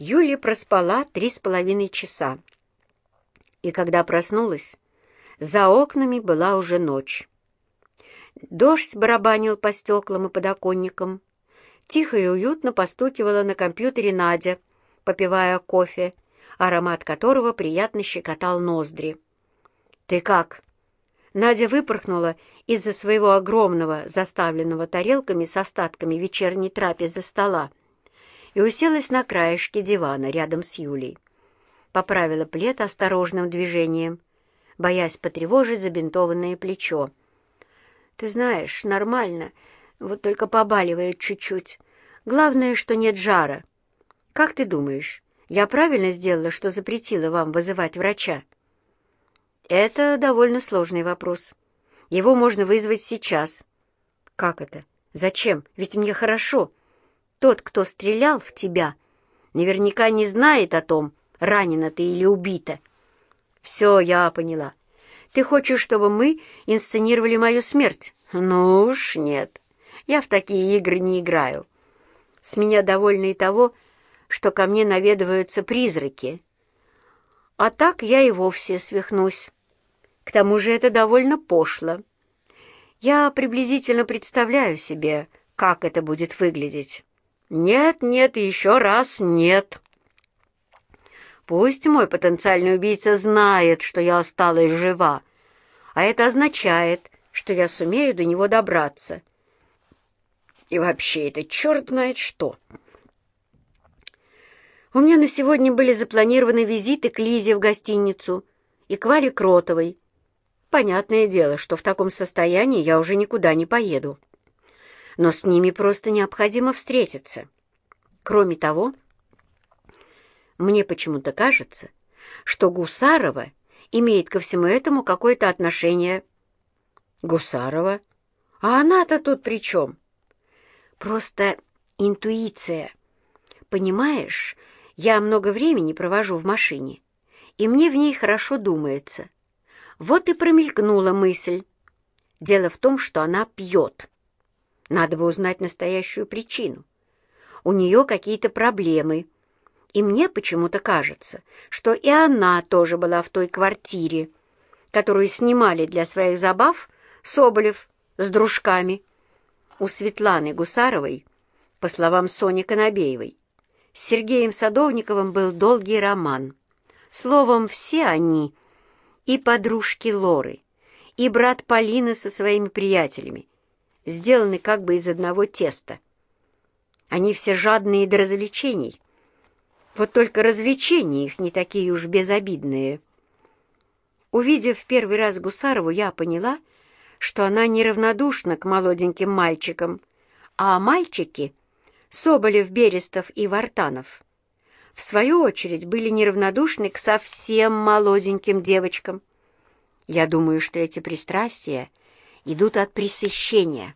Юлия проспала три с половиной часа. И когда проснулась, за окнами была уже ночь. Дождь барабанил по стеклам и подоконникам. Тихо и уютно постукивала на компьютере Надя, попивая кофе, аромат которого приятно щекотал ноздри. «Ты как?» Надя выпорхнула из-за своего огромного, заставленного тарелками с остатками вечерней трапезы стола и уселась на краешке дивана рядом с Юлей. Поправила плед осторожным движением, боясь потревожить забинтованное плечо. «Ты знаешь, нормально, вот только побаливает чуть-чуть. Главное, что нет жара. Как ты думаешь, я правильно сделала, что запретила вам вызывать врача?» «Это довольно сложный вопрос. Его можно вызвать сейчас». «Как это? Зачем? Ведь мне хорошо. Тот, кто стрелял в тебя, наверняка не знает о том, ранена ты или убита». «Все, я поняла. Ты хочешь, чтобы мы инсценировали мою смерть?» «Ну уж нет. Я в такие игры не играю. С меня довольно и того, что ко мне наведываются призраки. А так я и вовсе свихнусь. К тому же это довольно пошло. Я приблизительно представляю себе, как это будет выглядеть. Нет, нет и еще раз нет. Пусть мой потенциальный убийца знает, что я осталась жива, а это означает, что я сумею до него добраться. И вообще, это черт знает что. У меня на сегодня были запланированы визиты к Лизе в гостиницу и к Вале Кротовой, Понятное дело, что в таком состоянии я уже никуда не поеду. Но с ними просто необходимо встретиться. Кроме того, мне почему-то кажется, что Гусарова имеет ко всему этому какое-то отношение. Гусарова? А она-то тут при чем? Просто интуиция. Понимаешь, я много времени провожу в машине, и мне в ней хорошо думается. Вот и промелькнула мысль. Дело в том, что она пьет. Надо бы узнать настоящую причину. У нее какие-то проблемы. И мне почему-то кажется, что и она тоже была в той квартире, которую снимали для своих забав Соболев с дружками. У Светланы Гусаровой, по словам Сони Конобеевой, с Сергеем Садовниковым был долгий роман. Словом, все они — и подружки Лоры, и брат Полины со своими приятелями, сделаны как бы из одного теста. Они все жадные до развлечений. Вот только развлечения их не такие уж безобидные. Увидев в первый раз Гусарову, я поняла, что она неравнодушна к молоденьким мальчикам, а мальчики — Соболев, Берестов и Вартанов — в свою очередь, были неравнодушны к совсем молоденьким девочкам. Я думаю, что эти пристрастия идут от пресыщения.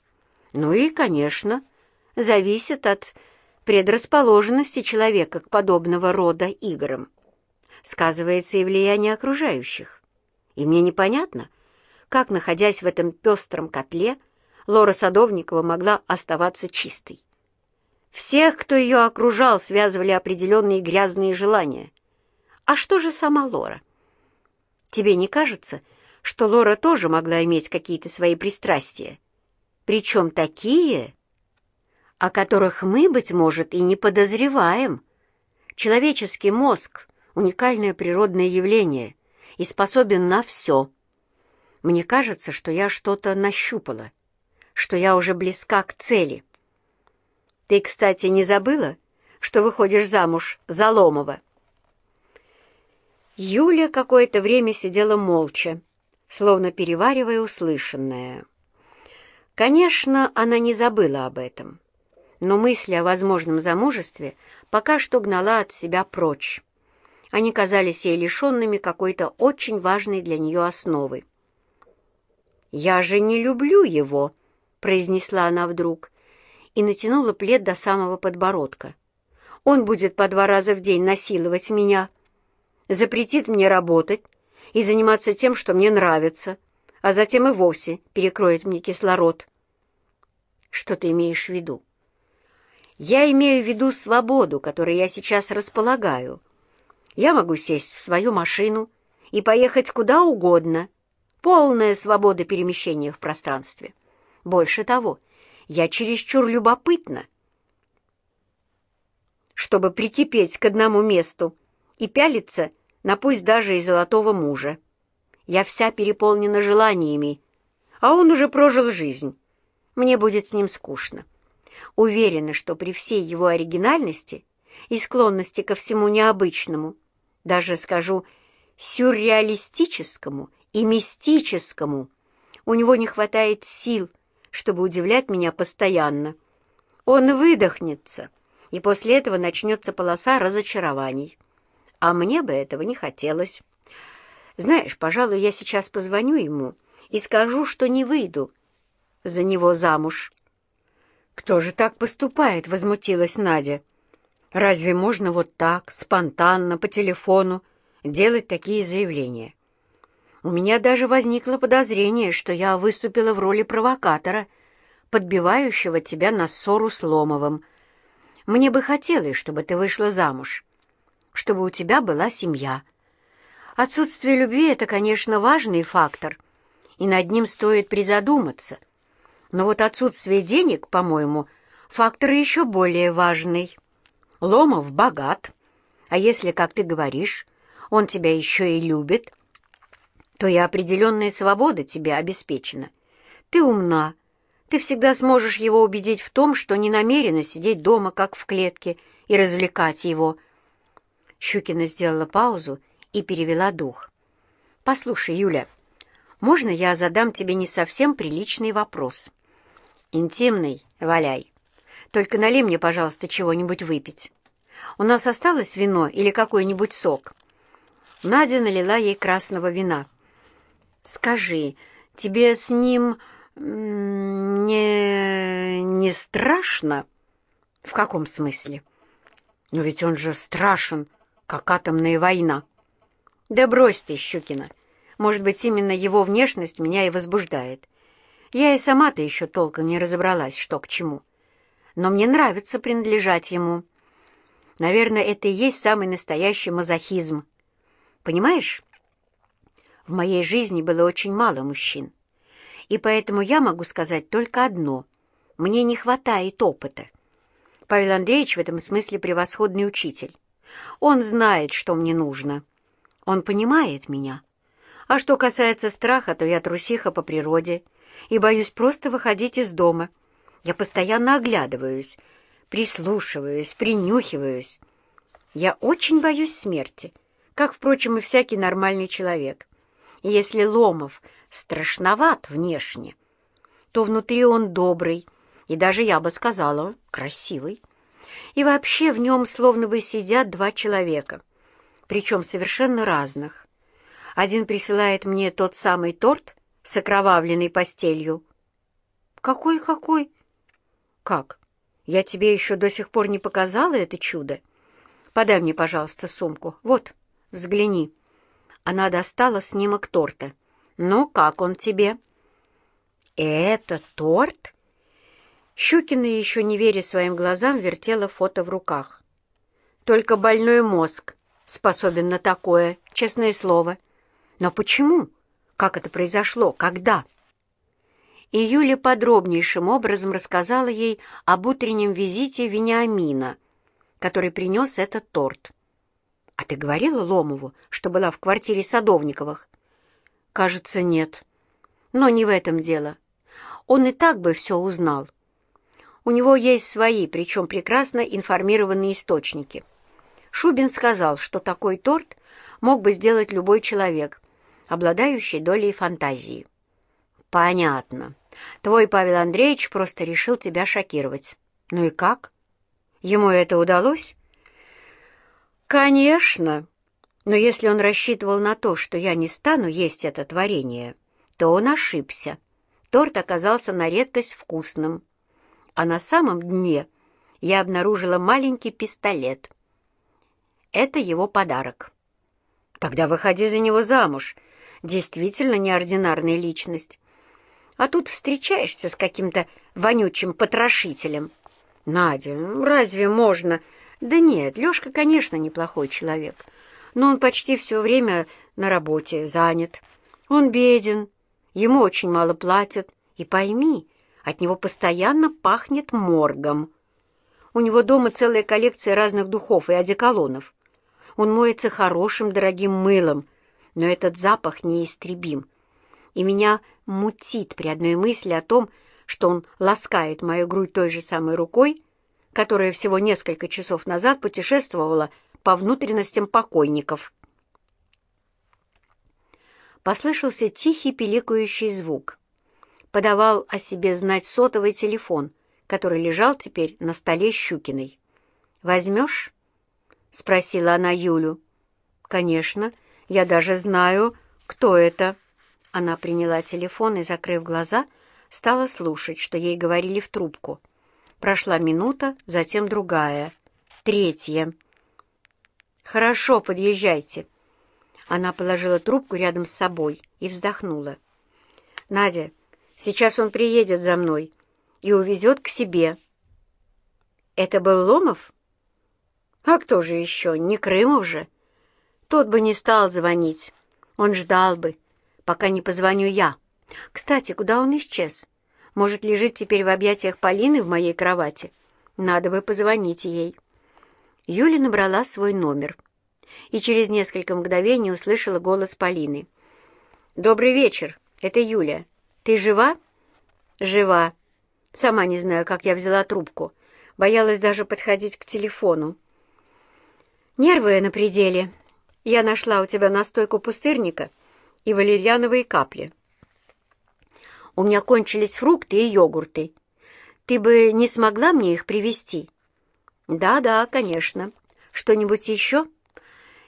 Ну и, конечно, зависят от предрасположенности человека к подобного рода играм. Сказывается и влияние окружающих. И мне непонятно, как, находясь в этом пестром котле, Лора Садовникова могла оставаться чистой. Всех, кто ее окружал, связывали определенные грязные желания. А что же сама Лора? Тебе не кажется, что Лора тоже могла иметь какие-то свои пристрастия? Причем такие, о которых мы, быть может, и не подозреваем. Человеческий мозг — уникальное природное явление и способен на все. Мне кажется, что я что-то нащупала, что я уже близка к цели — ты, кстати, не забыла, что выходишь замуж за Ломова?» Юля какое-то время сидела молча, словно переваривая услышанное. Конечно, она не забыла об этом, но мысли о возможном замужестве пока что гнала от себя прочь. Они казались ей лишенными какой-то очень важной для нее основы. «Я же не люблю его», — произнесла она вдруг, и натянула плед до самого подбородка. Он будет по два раза в день насиловать меня, запретит мне работать и заниматься тем, что мне нравится, а затем и вовсе перекроет мне кислород. Что ты имеешь в виду? Я имею в виду свободу, которой я сейчас располагаю. Я могу сесть в свою машину и поехать куда угодно. Полная свобода перемещения в пространстве. Больше того, я чересчур любопытна, чтобы прикипеть к одному месту и пялиться на пусть даже и золотого мужа. Я вся переполнена желаниями, а он уже прожил жизнь. Мне будет с ним скучно. Уверена, что при всей его оригинальности и склонности ко всему необычному, даже, скажу, сюрреалистическому и мистическому, у него не хватает сил, чтобы удивлять меня постоянно. Он выдохнется, и после этого начнется полоса разочарований. А мне бы этого не хотелось. Знаешь, пожалуй, я сейчас позвоню ему и скажу, что не выйду за него замуж. «Кто же так поступает?» — возмутилась Надя. «Разве можно вот так, спонтанно, по телефону, делать такие заявления?» У меня даже возникло подозрение, что я выступила в роли провокатора, подбивающего тебя на ссору с Ломовым. Мне бы хотелось, чтобы ты вышла замуж чтобы у тебя была семья. Отсутствие любви — это, конечно, важный фактор, и над ним стоит призадуматься. Но вот отсутствие денег, по-моему, фактор еще более важный. Ломов богат, а если, как ты говоришь, он тебя еще и любит, то и определенная свобода тебе обеспечена. Ты умна, ты всегда сможешь его убедить в том, что не намерена сидеть дома, как в клетке, и развлекать его — Щукина сделала паузу и перевела дух. «Послушай, Юля, можно я задам тебе не совсем приличный вопрос?» «Интимный, валяй. Только налей мне, пожалуйста, чего-нибудь выпить. У нас осталось вино или какой-нибудь сок?» Надя налила ей красного вина. «Скажи, тебе с ним не... не страшно?» «В каком смысле?» «Но ведь он же страшен как атомная война. Да брось ты, Щукина. Может быть, именно его внешность меня и возбуждает. Я и сама-то еще толком не разобралась, что к чему. Но мне нравится принадлежать ему. Наверное, это и есть самый настоящий мазохизм. Понимаешь? В моей жизни было очень мало мужчин. И поэтому я могу сказать только одно. Мне не хватает опыта. Павел Андреевич в этом смысле превосходный учитель. Он знает, что мне нужно. Он понимает меня. А что касается страха, то я трусиха по природе и боюсь просто выходить из дома. Я постоянно оглядываюсь, прислушиваюсь, принюхиваюсь. Я очень боюсь смерти, как, впрочем, и всякий нормальный человек. И если Ломов страшноват внешне, то внутри он добрый, и даже, я бы сказала, красивый. И вообще в нем словно бы сидят два человека, причем совершенно разных. Один присылает мне тот самый торт с окровавленной постелью. «Какой-какой?» «Как? Я тебе еще до сих пор не показала это чудо? Подай мне, пожалуйста, сумку. Вот, взгляни». Она достала снимок торта. «Ну, как он тебе?» «Это торт?» Щукина, еще не веря своим глазам, вертела фото в руках. Только больной мозг способен на такое, честное слово. Но почему? Как это произошло? Когда? И Юля подробнейшим образом рассказала ей об утреннем визите Вениамина, который принес этот торт. «А ты говорила Ломову, что была в квартире Садовниковых?» «Кажется, нет. Но не в этом дело. Он и так бы все узнал». У него есть свои, причем прекрасно информированные источники. Шубин сказал, что такой торт мог бы сделать любой человек, обладающий долей фантазии. «Понятно. Твой Павел Андреевич просто решил тебя шокировать. Ну и как? Ему это удалось?» «Конечно. Но если он рассчитывал на то, что я не стану есть это творение, то он ошибся. Торт оказался на редкость вкусным а на самом дне я обнаружила маленький пистолет. Это его подарок. Тогда выходи за него замуж. Действительно неординарная личность. А тут встречаешься с каким-то вонючим потрошителем. «Надя, ну разве можно?» «Да нет, Лешка, конечно, неплохой человек, но он почти все время на работе занят. Он беден, ему очень мало платят, и пойми, от него постоянно пахнет моргом. У него дома целая коллекция разных духов и одеколонов. Он моется хорошим дорогим мылом, но этот запах неистребим. И меня мутит при одной мысли о том, что он ласкает мою грудь той же самой рукой, которая всего несколько часов назад путешествовала по внутренностям покойников. Послышался тихий пиликающий звук. Подавал о себе знать сотовый телефон, который лежал теперь на столе Щукиной. «Возьмешь?» — спросила она Юлю. «Конечно, я даже знаю, кто это». Она приняла телефон и, закрыв глаза, стала слушать, что ей говорили в трубку. Прошла минута, затем другая, третья. «Хорошо, подъезжайте». Она положила трубку рядом с собой и вздохнула. «Надя, сейчас он приедет за мной и увезет к себе». «Это был Ломов?» «А кто же еще? Не Крымов же?» «Тот бы не стал звонить. Он ждал бы, пока не позвоню я. Кстати, куда он исчез? Может, лежит теперь в объятиях Полины в моей кровати? Надо бы позвонить ей». Юля набрала свой номер и через несколько мгновений услышала голос Полины. «Добрый вечер, это Юля. Ты жива?» «Жива. Сама не знаю, как я взяла трубку. Боялась даже подходить к телефону. Нервы на пределе. Я нашла у тебя настойку пустырника и валерьяновые капли. У меня кончились фрукты и йогурты. Ты бы не смогла мне их привезти? Да-да, конечно. Что-нибудь еще?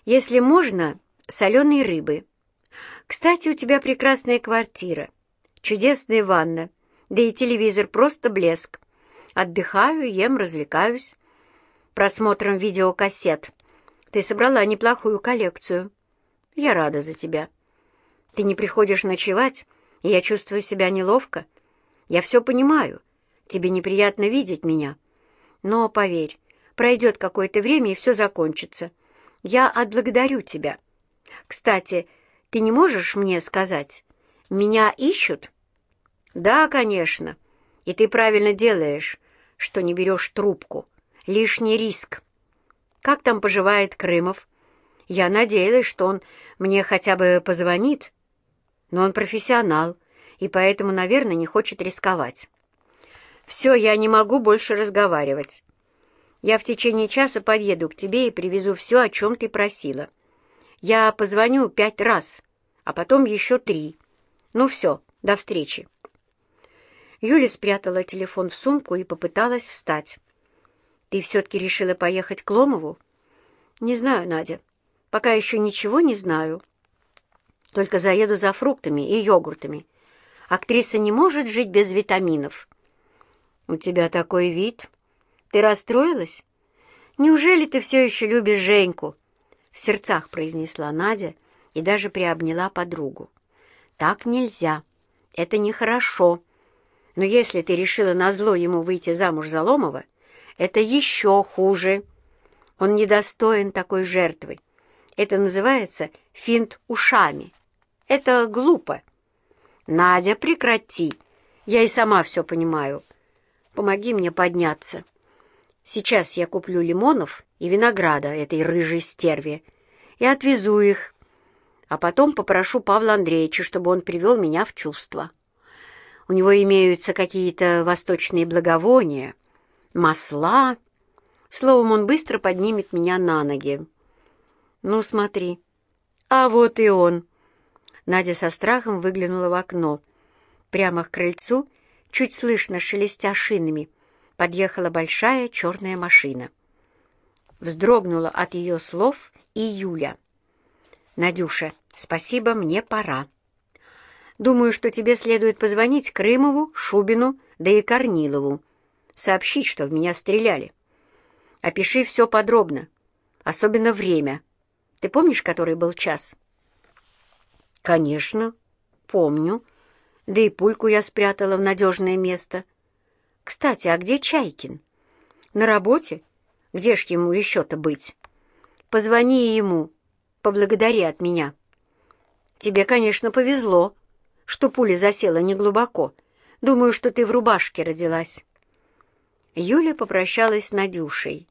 Если можно, соленой рыбы. Кстати, у тебя прекрасная квартира, чудесная ванна, да и телевизор просто блеск. Отдыхаю, ем, развлекаюсь. Просмотром видеокассет. Ты собрала неплохую коллекцию. Я рада за тебя. Ты не приходишь ночевать, и я чувствую себя неловко. Я все понимаю. Тебе неприятно видеть меня. Но, поверь, пройдет какое-то время, и все закончится. Я отблагодарю тебя. Кстати, ты не можешь мне сказать, меня ищут? Да, конечно. И ты правильно делаешь, что не берешь трубку. Лишний риск. Как там поживает Крымов? Я надеялась, что он мне хотя бы позвонит, но он профессионал и поэтому, наверное, не хочет рисковать. Все, я не могу больше разговаривать. Я в течение часа подъеду к тебе и привезу все, о чем ты просила. Я позвоню пять раз, а потом еще три. Ну все, до встречи. Юля спрятала телефон в сумку и попыталась встать. «Ты все-таки решила поехать к Ломову?» «Не знаю, Надя. Пока еще ничего не знаю». Только заеду за фруктами и йогуртами. Актриса не может жить без витаминов. У тебя такой вид. Ты расстроилась? Неужели ты все еще любишь Женьку? В сердцах произнесла Надя и даже приобняла подругу. Так нельзя. Это нехорошо. Но если ты решила назло ему выйти замуж за Ломова, это еще хуже. Он недостоин такой жертвы. Это называется финт ушами. Это глупо. Надя, прекрати. Я и сама все понимаю. Помоги мне подняться. Сейчас я куплю лимонов и винограда этой рыжей стерве и отвезу их, а потом попрошу Павла Андреевича, чтобы он привел меня в чувство. У него имеются какие-то восточные благовония, масла. Словом, он быстро поднимет меня на ноги. Ну, смотри. А вот и он. Надя со страхом выглянула в окно. Прямо к крыльцу, чуть слышно шелестя шинами, подъехала большая черная машина. Вздрогнула от ее слов и Юля. «Надюша, спасибо, мне пора. Думаю, что тебе следует позвонить Крымову, Шубину, да и Корнилову. Сообщить, что в меня стреляли. Опиши все подробно, особенно время. Ты помнишь, который был час?» «Конечно, помню. Да и пульку я спрятала в надежное место. Кстати, а где Чайкин? На работе? Где ж ему еще-то быть? Позвони ему, поблагодари от меня. Тебе, конечно, повезло, что пуля засела неглубоко. Думаю, что ты в рубашке родилась. Юля попрощалась с Надюшей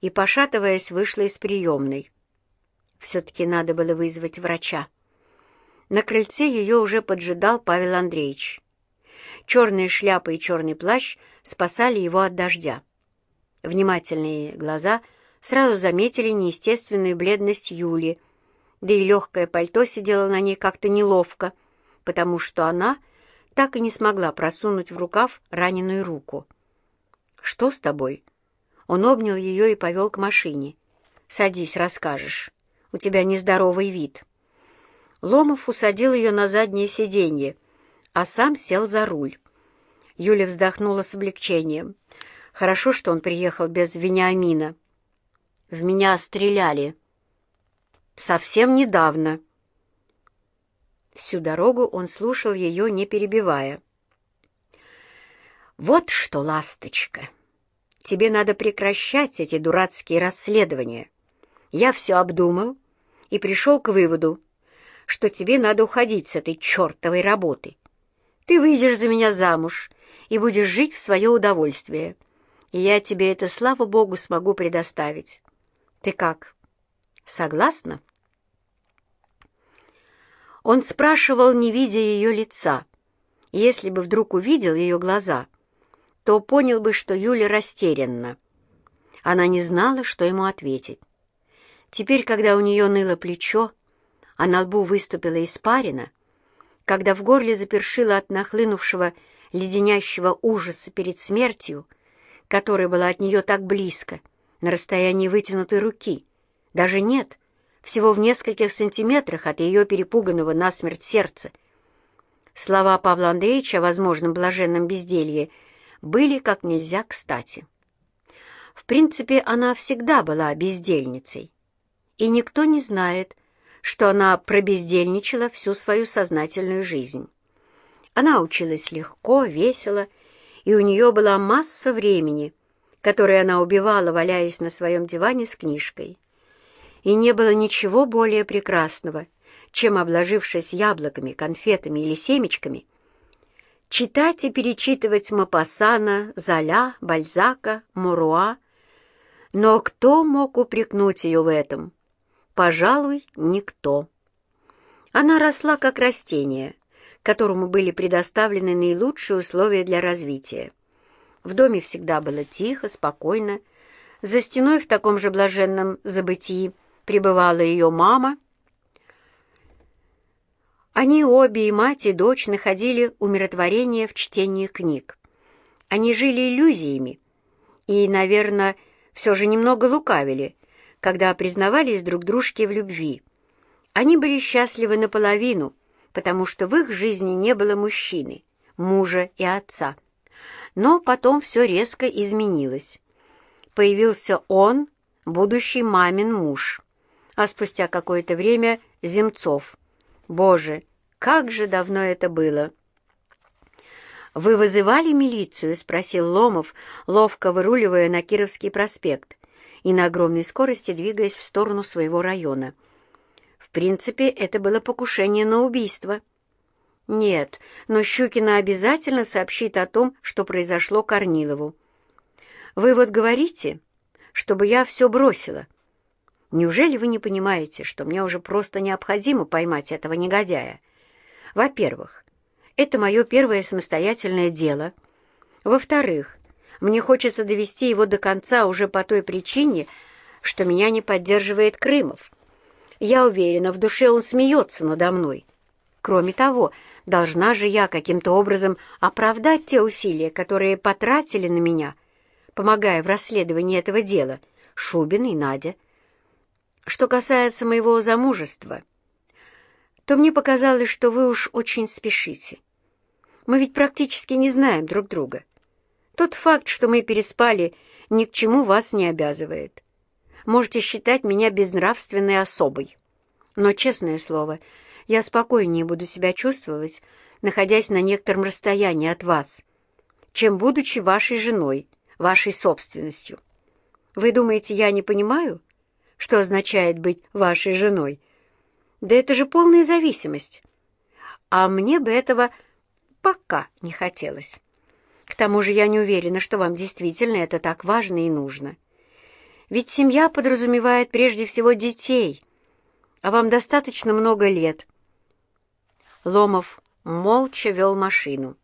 и, пошатываясь, вышла из приемной. Все-таки надо было вызвать врача. На крыльце ее уже поджидал Павел Андреевич. Черная шляпа и черный плащ спасали его от дождя. Внимательные глаза сразу заметили неестественную бледность Юли, да и легкое пальто сидело на ней как-то неловко, потому что она так и не смогла просунуть в рукав раненую руку. «Что с тобой?» Он обнял ее и повел к машине. «Садись, расскажешь. У тебя нездоровый вид». Ломов усадил ее на заднее сиденье, а сам сел за руль. Юля вздохнула с облегчением. Хорошо, что он приехал без Вениамина. В меня стреляли. Совсем недавно. Всю дорогу он слушал ее, не перебивая. «Вот что, ласточка, тебе надо прекращать эти дурацкие расследования. Я все обдумал и пришел к выводу, что тебе надо уходить с этой чертовой работы. Ты выйдешь за меня замуж и будешь жить в свое удовольствие. И я тебе это, слава богу, смогу предоставить. Ты как, согласна?» Он спрашивал, не видя ее лица. Если бы вдруг увидел ее глаза, то понял бы, что Юля растерянна. Она не знала, что ему ответить. Теперь, когда у нее ныло плечо, а на лбу выступила испарина, когда в горле запершило от нахлынувшего леденящего ужаса перед смертью, которая была от нее так близко, на расстоянии вытянутой руки, даже нет, всего в нескольких сантиметрах от ее перепуганного насмерть сердца. Слова Павла Андреевича о возможном блаженном безделье — были как нельзя кстати. В принципе, она всегда была бездельницей, и никто не знает, что она пробездельничала всю свою сознательную жизнь. Она училась легко, весело, и у нее была масса времени, которое она убивала, валяясь на своем диване с книжкой. И не было ничего более прекрасного, чем, обложившись яблоками, конфетами или семечками, читать и перечитывать Мапассана, Золя, Бальзака, Муруа. Но кто мог упрекнуть ее в этом? Пожалуй, никто. Она росла как растение, которому были предоставлены наилучшие условия для развития. В доме всегда было тихо, спокойно. За стеной в таком же блаженном забытии пребывала ее мама они обе, и мать, и дочь, находили умиротворение в чтении книг. Они жили иллюзиями и, наверное, все же немного лукавили, когда признавались друг дружке в любви. Они были счастливы наполовину, потому что в их жизни не было мужчины, мужа и отца. Но потом все резко изменилось. Появился он, будущий мамин муж, а спустя какое-то время Земцов – Боже, как же давно это было! «Вы вызывали милицию?» — спросил Ломов, ловко выруливая на Кировский проспект и на огромной скорости двигаясь в сторону своего района. В принципе, это было покушение на убийство. Нет, но Щукина обязательно сообщит о том, что произошло Корнилову. Вы вот говорите, чтобы я все бросила, Неужели вы не понимаете, что мне уже просто необходимо поймать этого негодяя? Во-первых, это мое первое самостоятельное дело. Во-вторых, мне хочется довести его до конца уже по той причине, что меня не поддерживает Крымов. Я уверена, в душе он смеется надо мной. Кроме того, должна же я каким-то образом оправдать те усилия, которые потратили на меня, помогая в расследовании этого дела, Шубин и Надя. Что касается моего замужества, то мне показалось, что вы уж очень спешите. Мы ведь практически не знаем друг друга. Тот факт, что мы переспали, ни к чему вас не обязывает. Можете считать меня безнравственной особой. Но, честное слово, я спокойнее буду себя чувствовать, находясь на некотором расстоянии от вас, чем будучи вашей женой, вашей собственностью. Вы думаете, я не понимаю, что означает быть вашей женой? Да это же полная зависимость. А мне бы этого пока не хотелось. К тому же я не уверена, что вам действительно это так важно и нужно. Ведь семья подразумевает прежде всего детей, а вам достаточно много лет. Ломов молча вел машину.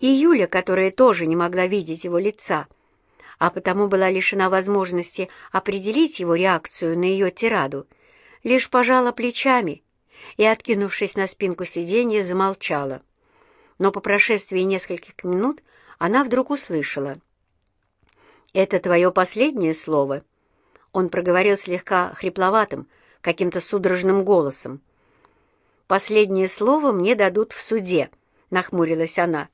И Юля, которая тоже не могла видеть его лица, а потому была лишена возможности определить его реакцию на ее тираду, лишь пожала плечами и, откинувшись на спинку сиденья, замолчала. Но по прошествии нескольких минут она вдруг услышала. «Это твое последнее слово?» Он проговорил слегка хрипловатым, каким-то судорожным голосом. «Последнее слово мне дадут в суде», — нахмурилась она.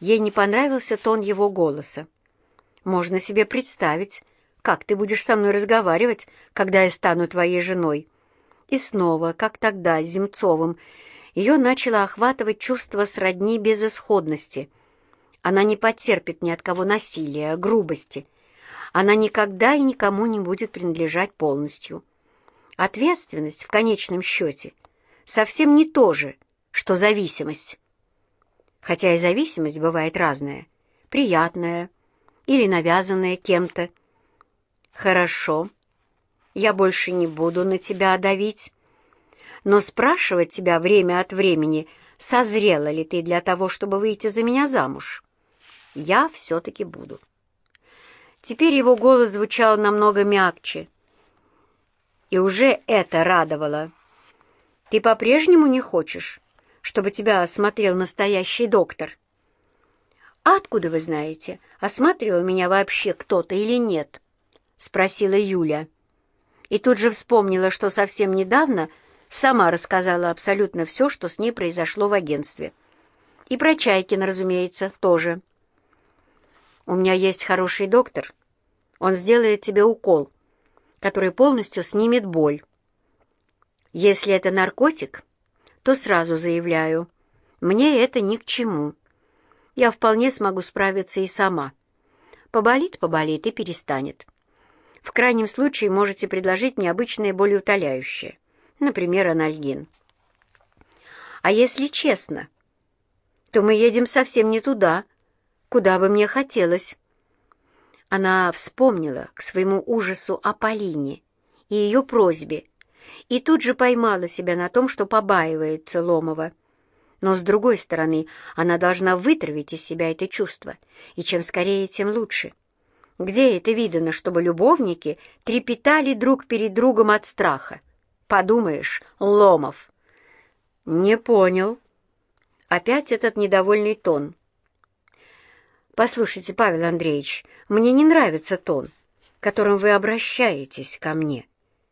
Ей не понравился тон его голоса. «Можно себе представить, как ты будешь со мной разговаривать, когда я стану твоей женой». И снова, как тогда, с Земцовым, ее начало охватывать чувство сродни безысходности. Она не потерпит ни от кого насилия, грубости. Она никогда и никому не будет принадлежать полностью. Ответственность, в конечном счете, совсем не то же, что зависимость. Хотя и зависимость бывает разная, приятная или навязанная кем-то. Хорошо, я больше не буду на тебя давить, но спрашивать тебя время от времени, созрела ли ты для того, чтобы выйти за меня замуж, я все-таки буду. Теперь его голос звучал намного мягче, и уже это радовало. «Ты по-прежнему не хочешь, чтобы тебя осмотрел настоящий доктор?» «А откуда вы знаете, осматривал меня вообще кто-то или нет?» — спросила Юля. И тут же вспомнила, что совсем недавно сама рассказала абсолютно все, что с ней произошло в агентстве. И про Чайкина, разумеется, тоже. «У меня есть хороший доктор. Он сделает тебе укол, который полностью снимет боль. Если это наркотик, то сразу заявляю, мне это ни к чему. Я вполне смогу справиться и сама. Поболит, поболит и перестанет. В крайнем случае можете предложить необычное болеутоляющее, например, анальгин. А если честно, то мы едем совсем не туда, куда бы мне хотелось. Она вспомнила к своему ужасу о Полине и ее просьбе, и тут же поймала себя на том, что побаивается Ломова. Но, с другой стороны, она должна вытравить из себя это чувство, и чем скорее, тем лучше. Где это видано, чтобы любовники трепетали друг перед другом от страха? Подумаешь, Ломов. Не понял. Опять этот недовольный тон. «Послушайте, Павел Андреевич, мне не нравится тон, которым вы обращаетесь ко мне.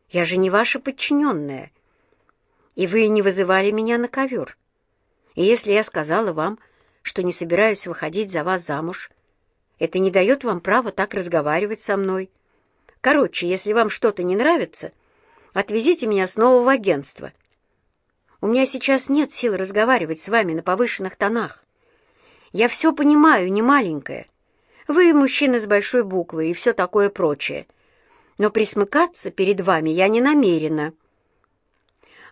Я же не ваша подчиненная. И вы не вызывали меня на ковер. И если я сказала вам, что не собираюсь выходить за вас замуж, это не дает вам права так разговаривать со мной. Короче, если вам что-то не нравится, отвезите меня снова в агентство. У меня сейчас нет сил разговаривать с вами на повышенных тонах. Я все понимаю, не маленькая. Вы мужчина с большой буквы и все такое прочее. Но присмыкаться перед вами я не намерена.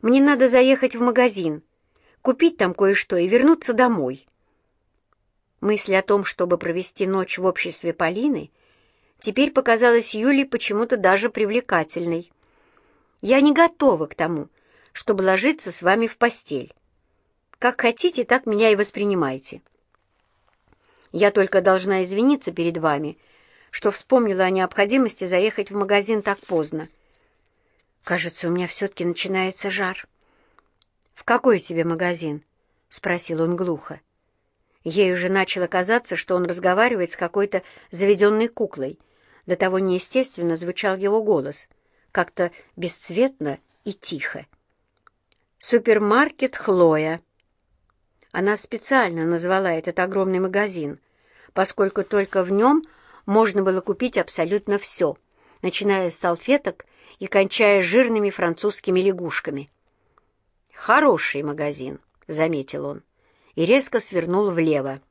Мне надо заехать в магазин, купить там кое-что и вернуться домой. Мысль о том, чтобы провести ночь в обществе Полины, теперь показалась Юле почему-то даже привлекательной. Я не готова к тому, чтобы ложиться с вами в постель. Как хотите, так меня и воспринимайте. Я только должна извиниться перед вами, что вспомнила о необходимости заехать в магазин так поздно. Кажется, у меня все-таки начинается жар. «В какой тебе магазин?» — спросил он глухо. Ей уже начало казаться, что он разговаривает с какой-то заведенной куклой. До того неестественно звучал его голос, как-то бесцветно и тихо. «Супермаркет Хлоя». Она специально назвала этот огромный магазин, поскольку только в нем можно было купить абсолютно все, начиная с салфеток и кончая жирными французскими лягушками. «Хороший магазин», — заметил он, и резко свернул влево.